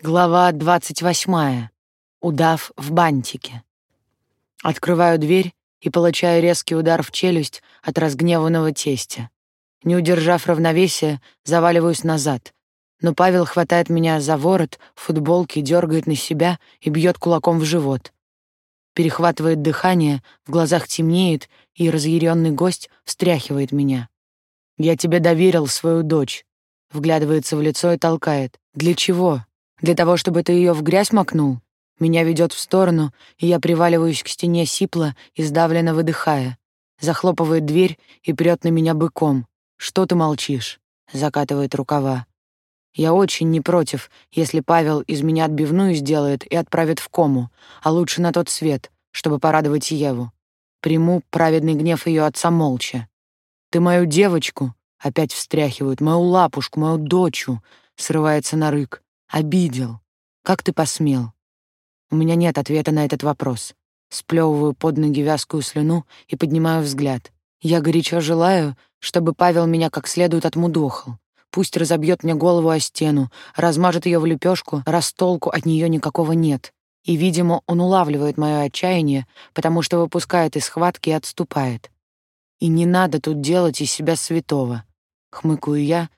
Глава двадцать восьмая. Удав в бантике. Открываю дверь и получаю резкий удар в челюсть от разгневанного тестя. Не удержав равновесия, заваливаюсь назад. Но Павел хватает меня за ворот, в футболке дергает на себя и бьет кулаком в живот. Перехватывает дыхание, в глазах темнеет, и разъяренный гость встряхивает меня. «Я тебе доверил свою дочь», — вглядывается в лицо и толкает. «Для чего?» Для того, чтобы ты ее в грязь макнул? Меня ведет в сторону, и я приваливаюсь к стене сипла и сдавленно выдыхая. Захлопывает дверь и прет на меня быком. «Что ты молчишь?» — закатывает рукава. Я очень не против, если Павел из меня отбивную сделает и отправит в кому, а лучше на тот свет, чтобы порадовать Еву. Приму праведный гнев ее отца молча. «Ты мою девочку?» — опять встряхивают. «Мою лапушку, мою дочу!» — срывается на рык. Обидел. Как ты посмел? У меня нет ответа на этот вопрос. Сплевываю под ноги вязкую слюну и поднимаю взгляд. Я горячо желаю, чтобы Павел меня как следует отмудохал. Пусть разобьет мне голову о стену, размажет ее в лепешку, раз толку от нее никакого нет. И, видимо, он улавливает мое отчаяние, потому что выпускает из схватки и отступает. И не надо тут делать из себя святого. Хмыкаю я,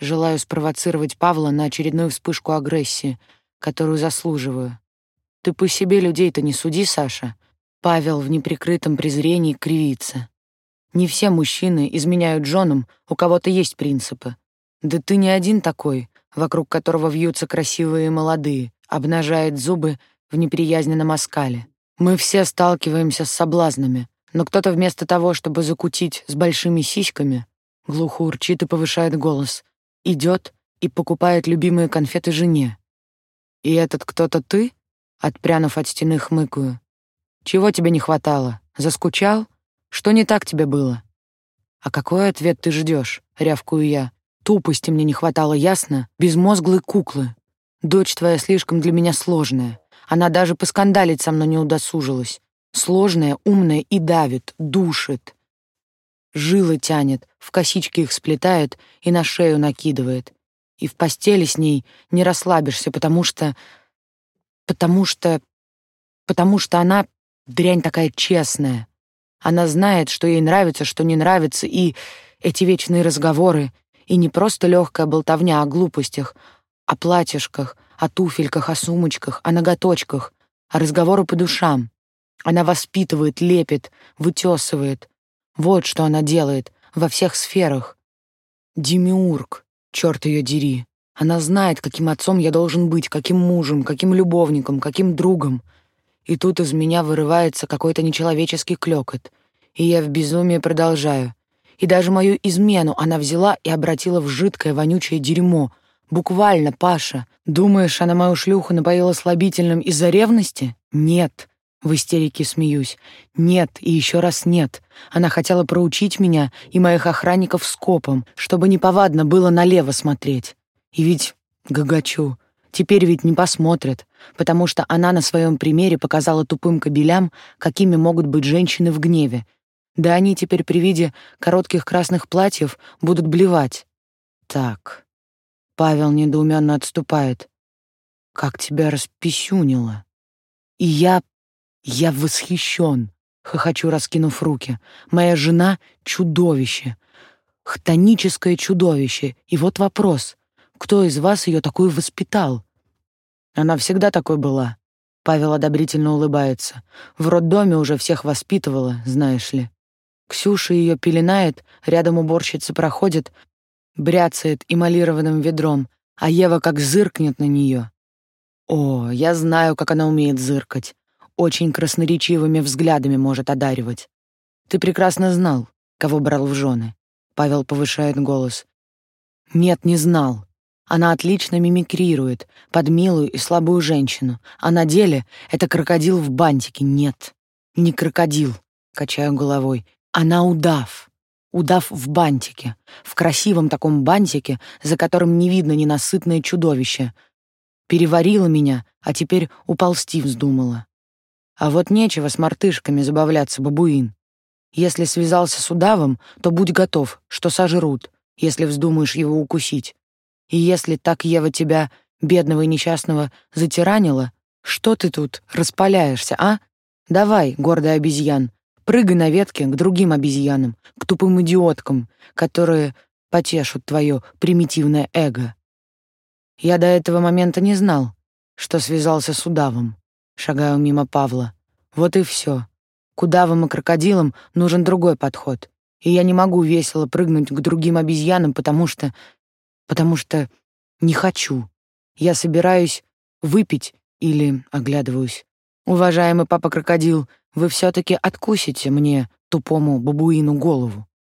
Желаю спровоцировать Павла на очередную вспышку агрессии, которую заслуживаю. Ты по себе людей-то не суди, Саша. Павел в неприкрытом презрении кривится. Не все мужчины изменяют женам, у кого-то есть принципы. Да ты не один такой, вокруг которого вьются красивые молодые, обнажает зубы в неприязненном оскале. Мы все сталкиваемся с соблазнами, но кто-то вместо того, чтобы закутить с большими сиськами, глухо урчит и повышает голос, идет и покупает любимые конфеты жене. И этот кто-то ты? Отпрянув от стены, хмыкаю. Чего тебе не хватало? Заскучал? Что не так тебе было? А какой ответ ты ждешь? Рявкую я. Тупости мне не хватало, ясно? Безмозглой куклы. Дочь твоя слишком для меня сложная. Она даже поскандалить со мной не удосужилась. Сложная, умная и давит, душит. Жилы тянет, в косички их сплетает и на шею накидывает. И в постели с ней не расслабишься, потому что... Потому что... Потому что она дрянь такая честная. Она знает, что ей нравится, что не нравится, и эти вечные разговоры, и не просто легкая болтовня о глупостях, о платьишках, о туфельках, о сумочках, о ноготочках, а разговоры по душам. Она воспитывает, лепит, вытесывает, вот что она делает во всех сферах. Демиург, черт ее дери. Она знает, каким отцом я должен быть, каким мужем, каким любовником, каким другом. И тут из меня вырывается какой-то нечеловеческий клёкот. И я в безумии продолжаю. И даже мою измену она взяла и обратила в жидкое вонючее дерьмо. Буквально, Паша. Думаешь, она мою шлюху напоила слабительным из-за ревности? Нет. В истерике смеюсь. Нет и еще раз нет. Она хотела проучить меня и моих охранников скопом, чтобы неповадно было налево смотреть. И ведь гагачу. Теперь ведь не посмотрят, потому что она на своем примере показала тупым кобелям, какими могут быть женщины в гневе. Да они теперь при виде коротких красных платьев будут блевать. Так. Павел недоуменно отступает. Как тебя расписюнило. И я я восхищен, хохочу, раскинув руки. Моя жена — чудовище. Хтоническое чудовище. И вот вопрос. Кто из вас ее такую воспитал? Она всегда такой была. Павел одобрительно улыбается. В роддоме уже всех воспитывала, знаешь ли. Ксюша ее пеленает, рядом уборщица проходит, бряцает эмалированным ведром, а Ева как зыркнет на нее. О, я знаю, как она умеет зыркать очень красноречивыми взглядами может одаривать. Ты прекрасно знал, кого брал в жены. Павел повышает голос. Нет, не знал. Она отлично мимикрирует под милую и слабую женщину, а на деле это крокодил в бантике. Нет, не крокодил, качаю головой. Она удав. Удав в бантике, в красивом таком бантике, за которым не видно ненасытное чудовище. Переварила меня, а теперь уползти вздумала. А вот нечего с мартышками забавляться, бабуин. Если связался с удавом, то будь готов, что сожрут, если вздумаешь его укусить. И если так Ева тебя бедного и несчастного затиранила, что ты тут распаляешься, а? Давай, гордый обезьян, прыгай на ветке к другим обезьянам, к тупым идиоткам, которые потешут твое примитивное эго. Я до этого момента не знал, что связался с удавом. Шагаю мимо Павла. Вот и все. К удавам и крокодилам нужен другой подход. И я не могу весело прыгнуть к другим обезьянам, потому что... потому что не хочу. Я собираюсь выпить или оглядываюсь. Уважаемый папа-крокодил, вы все-таки откусите мне, тупому бабуину, голову.